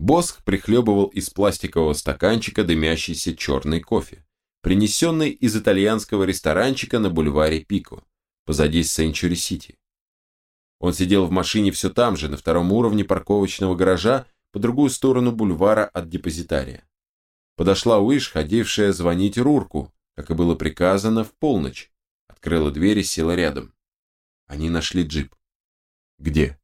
Босх прихлебывал из пластикового стаканчика дымящийся черный кофе, принесенный из итальянского ресторанчика на бульваре Пико, позади Сенчури-Сити. Он сидел в машине все там же, на втором уровне парковочного гаража, по другую сторону бульвара от депозитария. Подошла Уиш, ходившая звонить Рурку, как и было приказано, в полночь. Открыла дверь и села рядом. Они нашли джип. Где?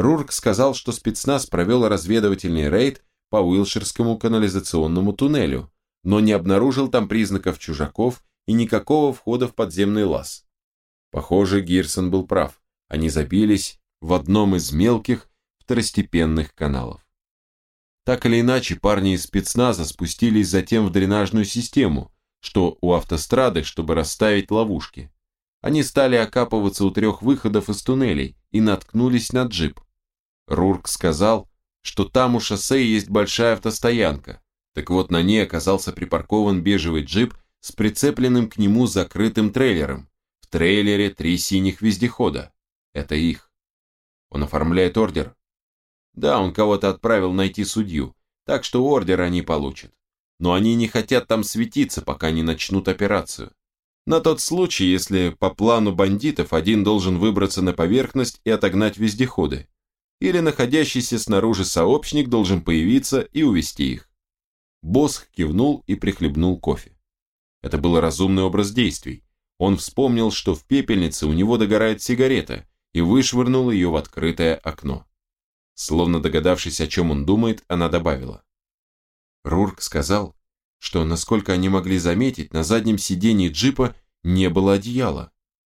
Рурк сказал, что спецназ провел разведывательный рейд по Уилширскому канализационному туннелю, но не обнаружил там признаков чужаков и никакого входа в подземный лаз. Похоже, Гирсон был прав. Они забились в одном из мелких второстепенных каналов. Так или иначе, парни из спецназа спустились затем в дренажную систему, что у автострады, чтобы расставить ловушки. Они стали окапываться у трех выходов из туннелей и наткнулись на джип. Рурк сказал, что там у шоссе есть большая автостоянка. Так вот, на ней оказался припаркован бежевый джип с прицепленным к нему закрытым трейлером. В трейлере три синих вездехода. Это их. Он оформляет ордер. Да, он кого-то отправил найти судью, так что ордер они получат. Но они не хотят там светиться, пока не начнут операцию. На тот случай, если по плану бандитов один должен выбраться на поверхность и отогнать вездеходы, или находящийся снаружи сообщник должен появиться и увести их. Босх кивнул и прихлебнул кофе. Это был разумный образ действий. Он вспомнил, что в пепельнице у него догорает сигарета, и вышвырнул ее в открытое окно. Словно догадавшись, о чем он думает, она добавила. Рурк сказал, что, насколько они могли заметить, на заднем сидении джипа не было одеяла.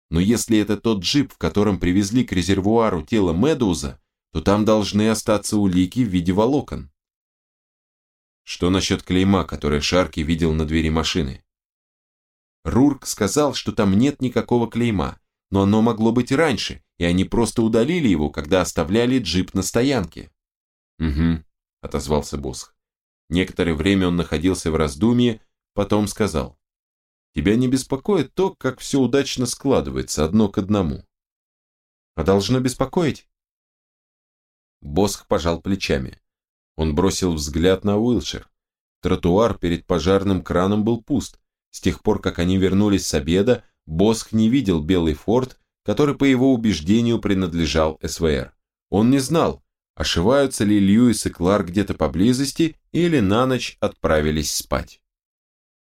Но если это тот джип, в котором привезли к резервуару тело Медуза, то там должны остаться улики в виде волокон. Что насчет клейма, которое Шарки видел на двери машины? Рурк сказал, что там нет никакого клейма, но оно могло быть раньше, и они просто удалили его, когда оставляли джип на стоянке. «Угу», — отозвался Босх. Некоторое время он находился в раздумье, потом сказал. «Тебя не беспокоит то, как все удачно складывается одно к одному?» «А должно беспокоить?» Босх пожал плечами. Он бросил взгляд на Уилшир. Тротуар перед пожарным краном был пуст. С тех пор, как они вернулись с обеда, Босх не видел белый форт, который, по его убеждению, принадлежал СВР. Он не знал, ошиваются ли Льюис и Кларк где-то поблизости или на ночь отправились спать.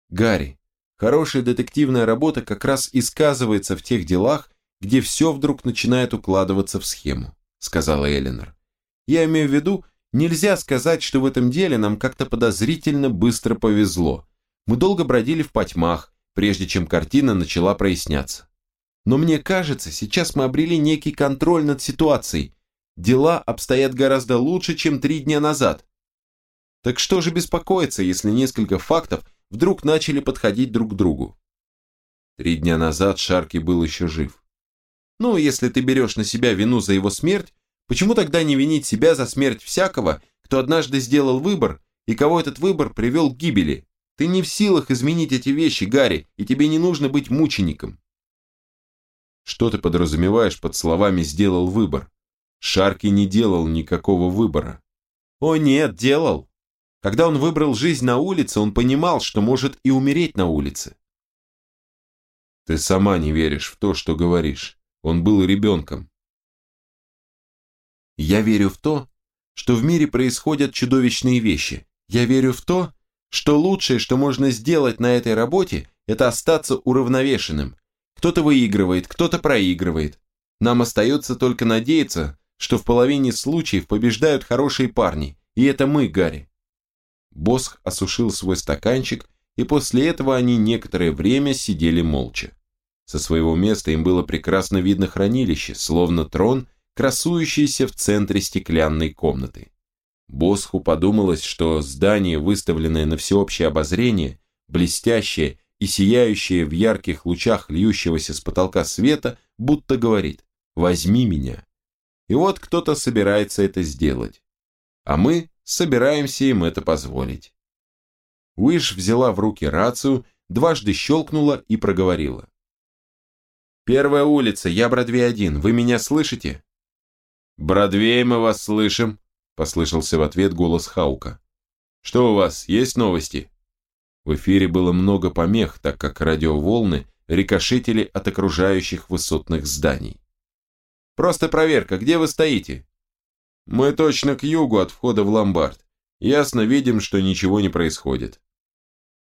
Гарри, хорошая детективная работа как раз и сказывается в тех делах, где все вдруг начинает укладываться в схему, сказала Эленор. Я имею в виду, нельзя сказать, что в этом деле нам как-то подозрительно быстро повезло. Мы долго бродили в потьмах, прежде чем картина начала проясняться. Но мне кажется, сейчас мы обрели некий контроль над ситуацией. Дела обстоят гораздо лучше, чем три дня назад. Так что же беспокоиться, если несколько фактов вдруг начали подходить друг к другу? Три дня назад Шарки был еще жив. Ну, если ты берешь на себя вину за его смерть, почему тогда не винить себя за смерть всякого, кто однажды сделал выбор и кого этот выбор привел к гибели? Ты не в силах изменить эти вещи, Гарри, и тебе не нужно быть мучеником. Что ты подразумеваешь под словами «сделал выбор»? Шарки не делал никакого выбора. О нет, делал. Когда он выбрал жизнь на улице, он понимал, что может и умереть на улице. Ты сама не веришь в то, что говоришь. Он был ребенком. Я верю в то, что в мире происходят чудовищные вещи. Я верю в то, что лучшее, что можно сделать на этой работе, это остаться уравновешенным, кто-то выигрывает, кто-то проигрывает. Нам остается только надеяться, что в половине случаев побеждают хорошие парни, и это мы, Гарри. Босх осушил свой стаканчик, и после этого они некоторое время сидели молча. Со своего места им было прекрасно видно хранилище, словно трон, красующийся в центре стеклянной комнаты. Босху подумалось, что здание, выставленное на всеобщее обозрение, блестящее и сияющее в ярких лучах льющегося с потолка света, будто говорит «возьми меня». И вот кто-то собирается это сделать. А мы собираемся им это позволить. Уиш взяла в руки рацию, дважды щелкнула и проговорила. «Первая улица, я Бродвей-1, вы меня слышите?» «Бродвей, мы вас слышим», послышался в ответ голос Хаука. «Что у вас, есть новости?» В эфире было много помех, так как радиоволны рикошетили от окружающих высотных зданий. «Просто проверка, где вы стоите?» «Мы точно к югу от входа в ломбард. Ясно видим, что ничего не происходит».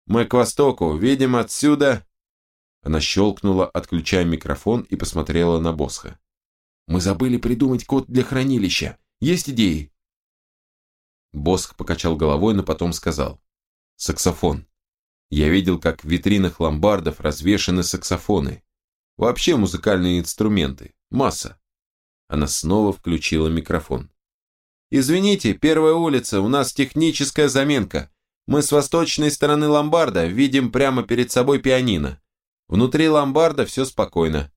«Мы к востоку, видим отсюда...» Она щелкнула, отключая микрофон и посмотрела на Босха. «Мы забыли придумать код для хранилища. Есть идеи?» Босх покачал головой, но потом сказал. «Саксофон. Я видел, как в витринах ломбардов развешаны саксофоны. Вообще музыкальные инструменты. Масса». Она снова включила микрофон. «Извините, первая улица, у нас техническая заменка. Мы с восточной стороны ломбарда видим прямо перед собой пианино. Внутри ломбарда все спокойно.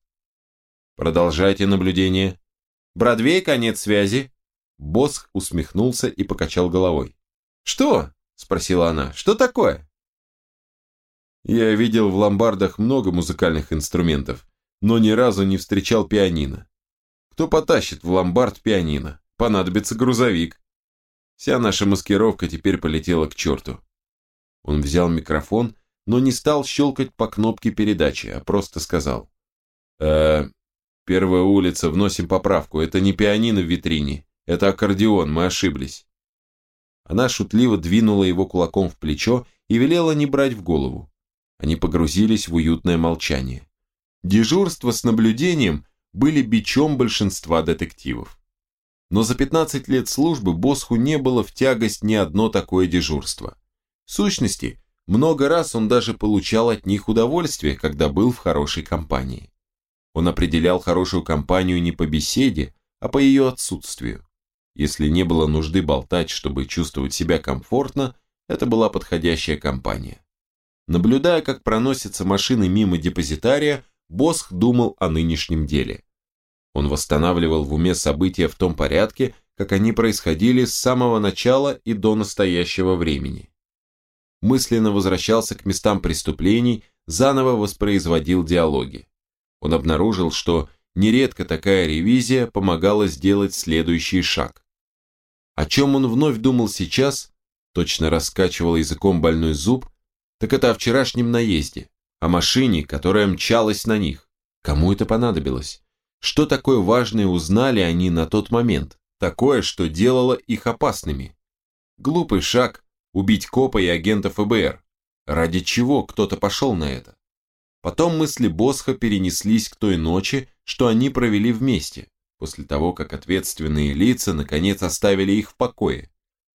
Продолжайте наблюдение. Бродвей, конец связи. Босх усмехнулся и покачал головой. Что? Спросила она. Что такое? Я видел в ломбардах много музыкальных инструментов, но ни разу не встречал пианино. Кто потащит в ломбард пианино? Понадобится грузовик. Вся наша маскировка теперь полетела к черту. Он взял микрофон но не стал щелкать по кнопке передачи, а просто сказал. «Э, первая улица, вносим поправку, это не пианино в витрине, это аккордеон, мы ошиблись». Она шутливо двинула его кулаком в плечо и велела не брать в голову. Они погрузились в уютное молчание. Дежурство с наблюдением были бичом большинства детективов. Но за 15 лет службы Босху не было в тягость ни одно такое дежурство. В сущности, много раз он даже получал от них удовольствие, когда был в хорошей компании. Он определял хорошую компанию не по беседе, а по ее отсутствию. Если не было нужды болтать, чтобы чувствовать себя комфортно, это была подходящая компания. Наблюдая, как проносятся машины мимо депозитария, Босх думал о нынешнем деле. Он восстанавливал в уме события в том порядке, как они происходили с самого начала и до настоящего времени мысленно возвращался к местам преступлений, заново воспроизводил диалоги. Он обнаружил, что нередко такая ревизия помогала сделать следующий шаг. О чем он вновь думал сейчас, точно раскачивал языком больной зуб, так это о вчерашнем наезде, о машине, которая мчалась на них. Кому это понадобилось? Что такое важное узнали они на тот момент? Такое, что делало их опасными? Глупый шаг, убить копа и агента ФБР. Ради чего кто-то пошел на это? Потом мысли Босха перенеслись к той ночи, что они провели вместе, после того, как ответственные лица наконец оставили их в покое.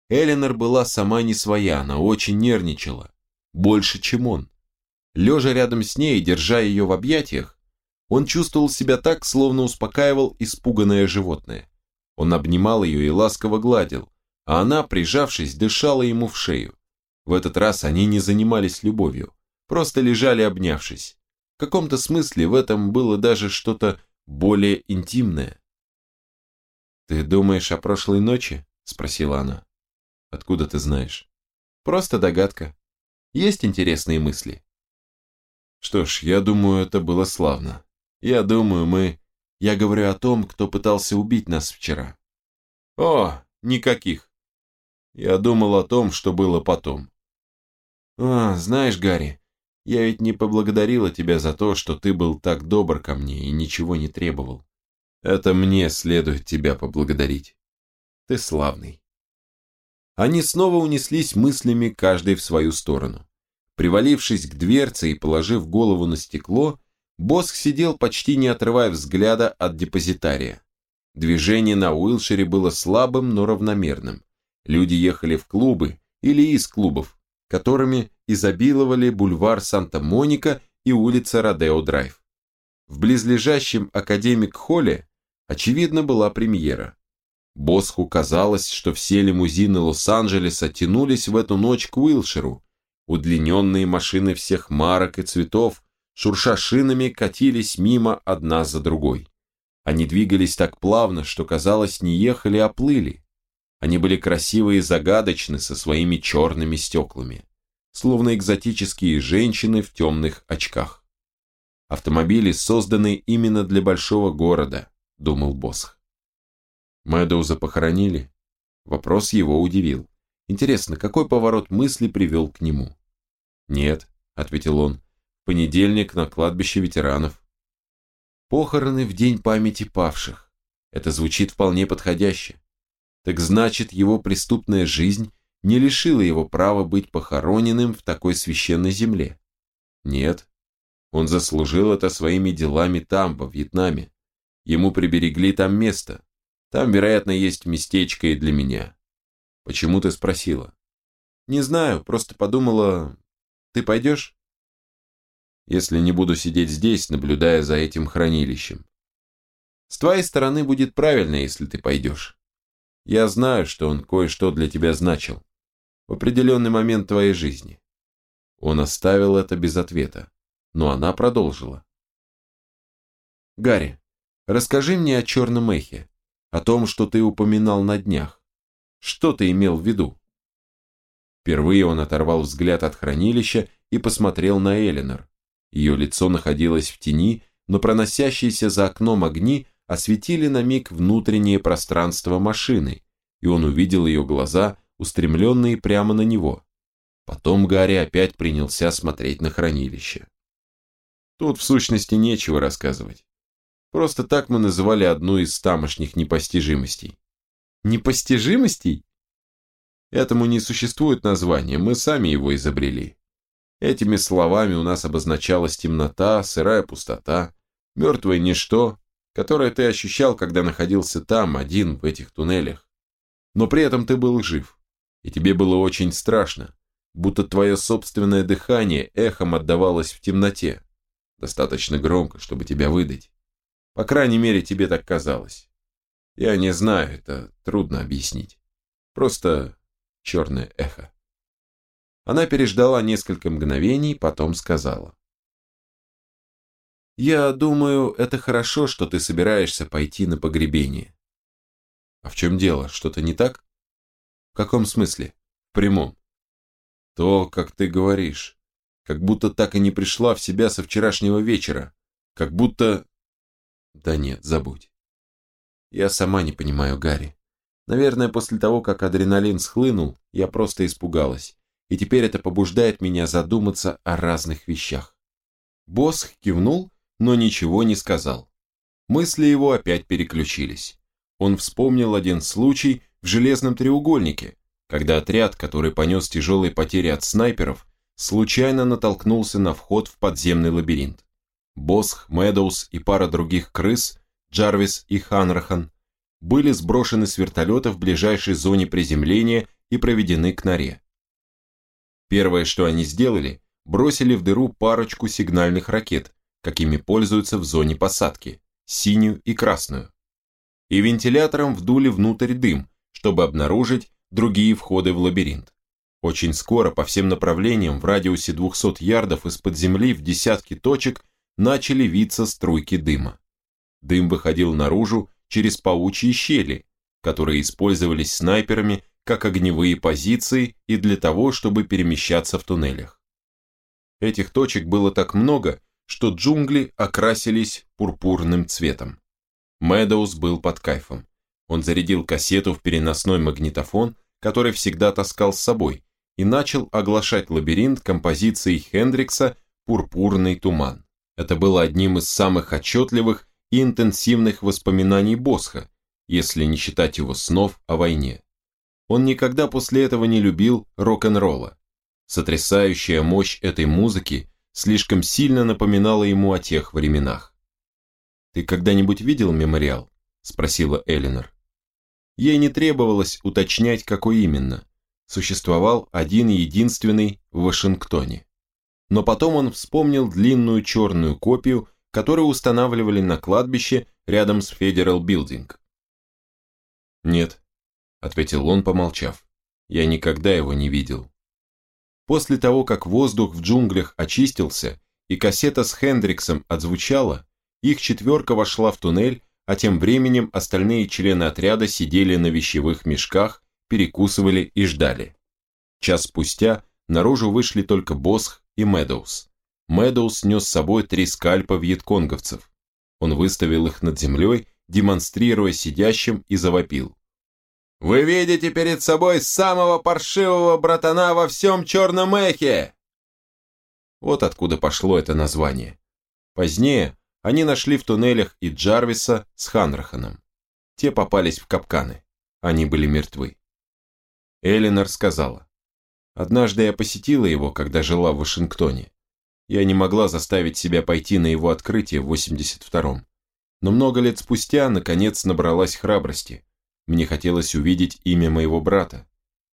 Эленор была сама не своя, она очень нервничала. Больше, чем он. Лежа рядом с ней, держа ее в объятиях, он чувствовал себя так, словно успокаивал испуганное животное. Он обнимал ее и ласково гладил, а она, прижавшись, дышала ему в шею. В этот раз они не занимались любовью, просто лежали обнявшись. В каком-то смысле в этом было даже что-то более интимное. «Ты думаешь о прошлой ночи?» – спросила она. «Откуда ты знаешь?» «Просто догадка. Есть интересные мысли?» «Что ж, я думаю, это было славно. Я думаю, мы... Я говорю о том, кто пытался убить нас вчера». «О, никаких. Я думал о том, что было потом. А, знаешь, Гарри, я ведь не поблагодарила тебя за то, что ты был так добр ко мне и ничего не требовал. Это мне следует тебя поблагодарить. Ты славный. Они снова унеслись мыслями каждый в свою сторону. Привалившись к дверце и положив голову на стекло, Боск сидел почти не отрывая взгляда от депозитария. Движение на Уилшире было слабым, но равномерным. Люди ехали в клубы или из клубов, которыми изобиловали бульвар Санта-Моника и улица Родео-Драйв. В близлежащем Академик-холле, очевидно, была премьера. Босху казалось, что все лимузины Лос-Анджелеса тянулись в эту ночь к Уилширу. Удлиненные машины всех марок и цветов, шурша шинами, катились мимо одна за другой. Они двигались так плавно, что, казалось, не ехали, а плыли. Они были красивы и загадочны со своими черными стеклами, словно экзотические женщины в темных очках. Автомобили созданы именно для большого города, думал Босх. Мэдоуза похоронили? Вопрос его удивил. Интересно, какой поворот мысли привел к нему? «Нет», — ответил он, — «понедельник на кладбище ветеранов». «Похороны в день памяти павших. Это звучит вполне подходяще. Так значит, его преступная жизнь не лишила его права быть похороненным в такой священной земле? Нет. Он заслужил это своими делами там, во Вьетнаме. Ему приберегли там место. Там, вероятно, есть местечко и для меня. Почему ты спросила? Не знаю, просто подумала, ты пойдешь? Если не буду сидеть здесь, наблюдая за этим хранилищем. С твоей стороны будет правильно, если ты пойдешь. Я знаю, что он кое-что для тебя значил. В определенный момент твоей жизни. Он оставил это без ответа, но она продолжила. Гарри, расскажи мне о черном эхе, о том, что ты упоминал на днях. Что ты имел в виду? Впервые он оторвал взгляд от хранилища и посмотрел на Эленор. Ее лицо находилось в тени, но проносящиеся за окном огни осветили на миг внутреннее пространство машины, и он увидел ее глаза, устремленные прямо на него. Потом Гарри опять принялся смотреть на хранилище. Тут в сущности нечего рассказывать. Просто так мы называли одну из тамошних непостижимостей. Непостижимостей? Этому не существует названия, мы сами его изобрели. Этими словами у нас обозначалась темнота, сырая пустота, мертвое ничто, которое ты ощущал, когда находился там, один, в этих туннелях. Но при этом ты был жив, и тебе было очень страшно, будто твое собственное дыхание эхом отдавалось в темноте, достаточно громко, чтобы тебя выдать. По крайней мере, тебе так казалось. Я не знаю, это трудно объяснить. Просто черное эхо. Она переждала несколько мгновений, потом сказала. «Я думаю, это хорошо, что ты собираешься пойти на погребение». «А в чем дело? Что-то не так?» «В каком смысле?» «В прямом». «То, как ты говоришь. Как будто так и не пришла в себя со вчерашнего вечера. Как будто...» «Да нет, забудь. Я сама не понимаю Гарри. Наверное, после того, как адреналин схлынул, я просто испугалась. И теперь это побуждает меня задуматься о разных вещах. Босс кивнул, но ничего не сказал. Мысли его опять переключились. Он вспомнил один случай в Железном треугольнике, когда отряд, который понес тяжелые потери от снайперов, случайно натолкнулся на вход в подземный лабиринт. Босх, Медоуз и пара других крыс Джарвис и Ханрахан, были сброшены с вертолета в ближайшей зоне приземления и проведены к норе. Первое, что они сделали, бросили в дыру парочку сигнальных ракет, какими пользуются в зоне посадки, синюю и красную. И вентилятором вдули внутрь дым, чтобы обнаружить другие входы в лабиринт. Очень скоро по всем направлениям в радиусе 200 ярдов из-под земли в десятки точек начали виться струйки дыма. Дым выходил наружу через паучьи щели, которые использовались снайперами как огневые позиции и для того, чтобы перемещаться в туннелях. Этих точек было так много, что джунгли окрасились пурпурным цветом. Мэдоуз был под кайфом. Он зарядил кассету в переносной магнитофон, который всегда таскал с собой, и начал оглашать лабиринт композицией Хендрикса «Пурпурный туман». Это было одним из самых отчетливых и интенсивных воспоминаний Босха, если не считать его снов о войне. Он никогда после этого не любил рок-н-ролла. Сотрясающая мощь этой музыки слишком сильно напоминала ему о тех временах. «Ты когда-нибудь видел мемориал?» – спросила Элинор. Ей не требовалось уточнять, какой именно. Существовал один единственный в Вашингтоне. Но потом он вспомнил длинную черную копию которые устанавливали на кладбище рядом с Federal Building. «Нет», — ответил он, помолчав, — «я никогда его не видел». После того, как воздух в джунглях очистился и кассета с Хендриксом отзвучала, их четверка вошла в туннель, а тем временем остальные члены отряда сидели на вещевых мешках, перекусывали и ждали. Час спустя наружу вышли только Босх и Медоуз. Мэдоуз нес с собой три скальпа вьетконговцев. Он выставил их над землей, демонстрируя сидящим и завопил. Вы видите перед собой самого паршивого братана во всем черном эхе!» Вот откуда пошло это название. Позднее они нашли в туннелях и Джарвиса с Ханраханом. Те попались в капканы. Они были мертвы. Элинор сказала. Однажды я посетила его, когда жила в Вашингтоне. Я не могла заставить себя пойти на его открытие в 82-м. Но много лет спустя, наконец, набралась храбрости. Мне хотелось увидеть имя моего брата.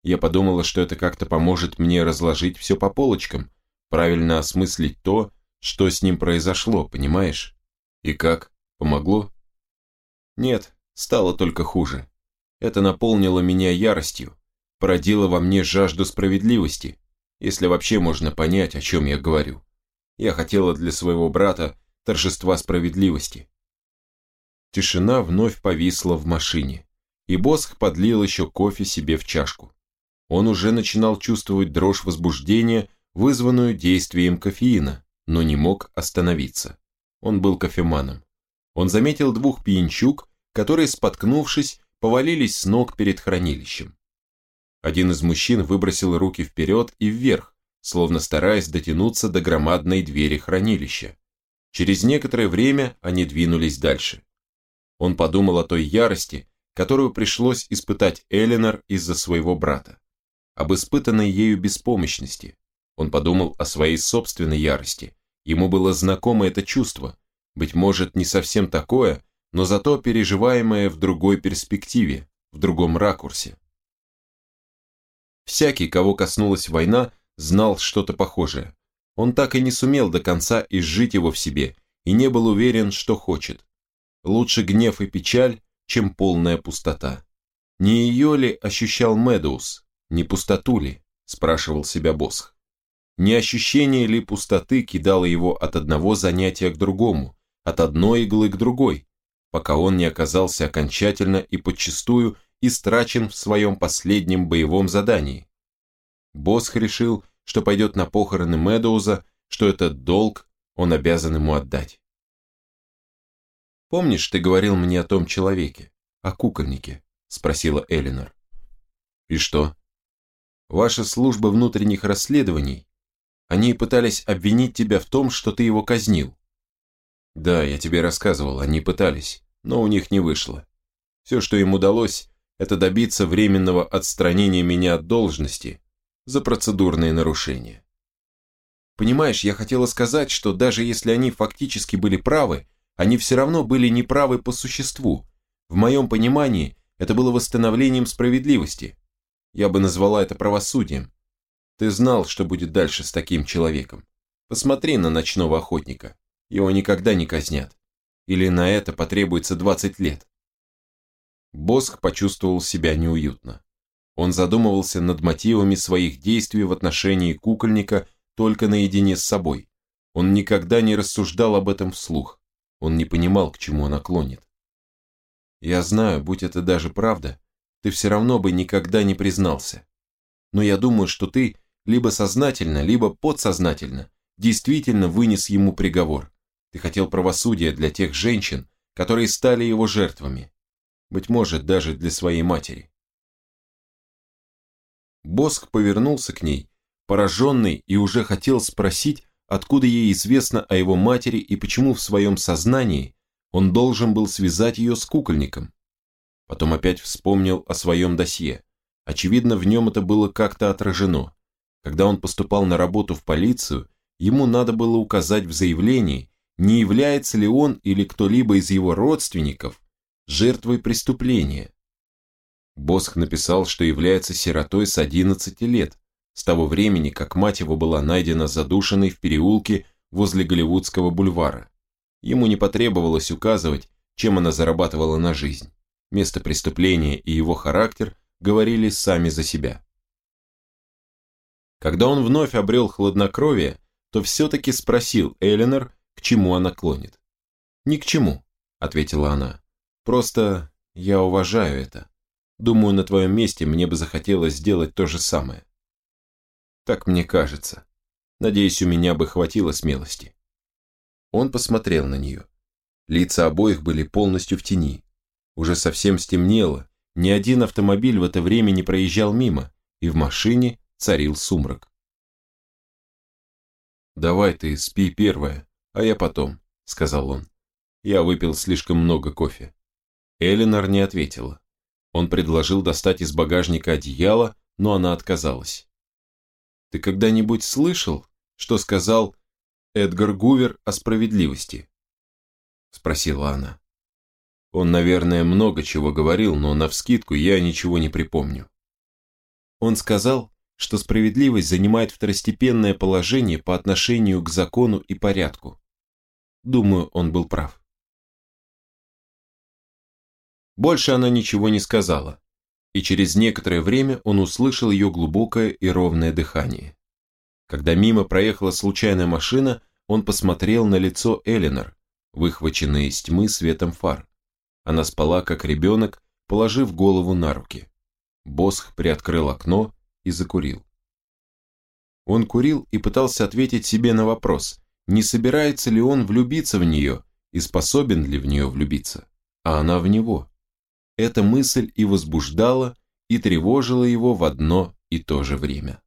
Я подумала, что это как-то поможет мне разложить все по полочкам, правильно осмыслить то, что с ним произошло, понимаешь? И как? Помогло? Нет, стало только хуже. Это наполнило меня яростью, породило во мне жажду справедливости, если вообще можно понять, о чем я говорю. Я хотела для своего брата торжества справедливости. Тишина вновь повисла в машине и Босх подлил еще кофе себе в чашку. Он уже начинал чувствовать дрожь возбуждения, вызванную действием кофеина, но не мог остановиться. Он был кофеманом. Он заметил двух пьянчуг, которые, споткнувшись, повалились с ног перед хранилищем. Один из мужчин выбросил руки вперед и вверх, словно стараясь дотянуться до громадной двери хранилища. Через некоторое время они двинулись дальше. Он подумал о той ярости, которую пришлось испытать Эленор из-за своего брата. Об испытанной ею беспомощности. Он подумал о своей собственной ярости. Ему было знакомо это чувство, быть может, не совсем такое, но зато переживаемое в другой перспективе, в другом ракурсе. Всякий, кого коснулась война, знал что-то похожее. Он так и не сумел до конца изжить его в себе и не был уверен, что хочет. Лучше гнев и печаль, чем полная пустота. Не ее ли ощущал Медоуз, не пустоту ли, спрашивал себя Босх. Не ощущение ли пустоты кидало его от одного занятия к другому, от одной иглы к другой, пока он не оказался окончательно и подчистую истрачен в своем последнем боевом задании. Босх решил, что пойдет на похороны Медоуза, что этот долг он обязан ему отдать. «Помнишь, ты говорил мне о том человеке, о кукольнике?» – спросила Элинор. «И что?» «Ваша служба внутренних расследований. Они пытались обвинить тебя в том, что ты его казнил». «Да, я тебе рассказывал, они пытались, но у них не вышло. Все, что им удалось, это добиться временного отстранения меня от должности за процедурные нарушения. Понимаешь, я хотела сказать, что даже если они фактически были правы, они все равно были неправы по существу. В моем понимании, это было восстановлением справедливости. Я бы назвала это правосудием. Ты знал, что будет дальше с таким человеком. Посмотри на ночного охотника. Его никогда не казнят. Или на это потребуется 20 лет. Босх почувствовал себя неуютно. Он задумывался над мотивами своих действий в отношении кукольника только наедине с собой. Он никогда не рассуждал об этом вслух. Он не понимал, к чему она клонит. Я знаю, будь это даже правда, ты все равно бы никогда не признался. Но я думаю, что ты либо сознательно, либо подсознательно действительно вынес ему приговор. Ты хотел правосудия для тех женщин, которые стали его жертвами. Быть может, даже для своей матери. Боск повернулся к ней, пораженный, и уже хотел спросить, откуда ей известно о его матери и почему в своем сознании он должен был связать ее с кукольником. Потом опять вспомнил о своем досье. Очевидно, в нем это было как-то отражено. Когда он поступал на работу в полицию, ему надо было указать в заявлении, не является ли он или кто-либо из его родственников жертвой преступления. Босх написал, что является сиротой с 11 лет, с того времени, как мать его была найдена задушенной в переулке возле Голливудского бульвара. Ему не потребовалось указывать, чем она зарабатывала на жизнь. Место преступления и его характер говорили сами за себя. Когда он вновь обрел хладнокровие, то все-таки спросил Эленор, к чему она клонит. «Ни к чему», — ответила она. «Просто я уважаю это. Думаю, на твоем месте мне бы захотелось сделать то же самое. Так мне кажется. Надеюсь, у меня бы хватило смелости. Он посмотрел на нее. Лица обоих были полностью в тени. Уже совсем стемнело, ни один автомобиль в это время не проезжал мимо, и в машине царил сумрак. «Давай ты спи первая, а я потом», — сказал он. «Я выпил слишком много кофе». Эленор не ответила. Он предложил достать из багажника одеяло, но она отказалась. «Ты когда-нибудь слышал, что сказал Эдгар Гувер о справедливости?» Спросила она. Он, наверное, много чего говорил, но навскидку я ничего не припомню. Он сказал, что справедливость занимает второстепенное положение по отношению к закону и порядку. Думаю, он был прав. Больше она ничего не сказала, и через некоторое время он услышал ее глубокое и ровное дыхание. Когда мимо проехала случайная машина, он посмотрел на лицо Эленор, выхваченное из тьмы светом фар. Она спала, как ребенок, положив голову на руки. Босх приоткрыл окно и закурил. Он курил и пытался ответить себе на вопрос, не собирается ли он влюбиться в нее и способен ли в нее влюбиться, а она в него. Эта мысль и возбуждала, и тревожила его в одно и то же время.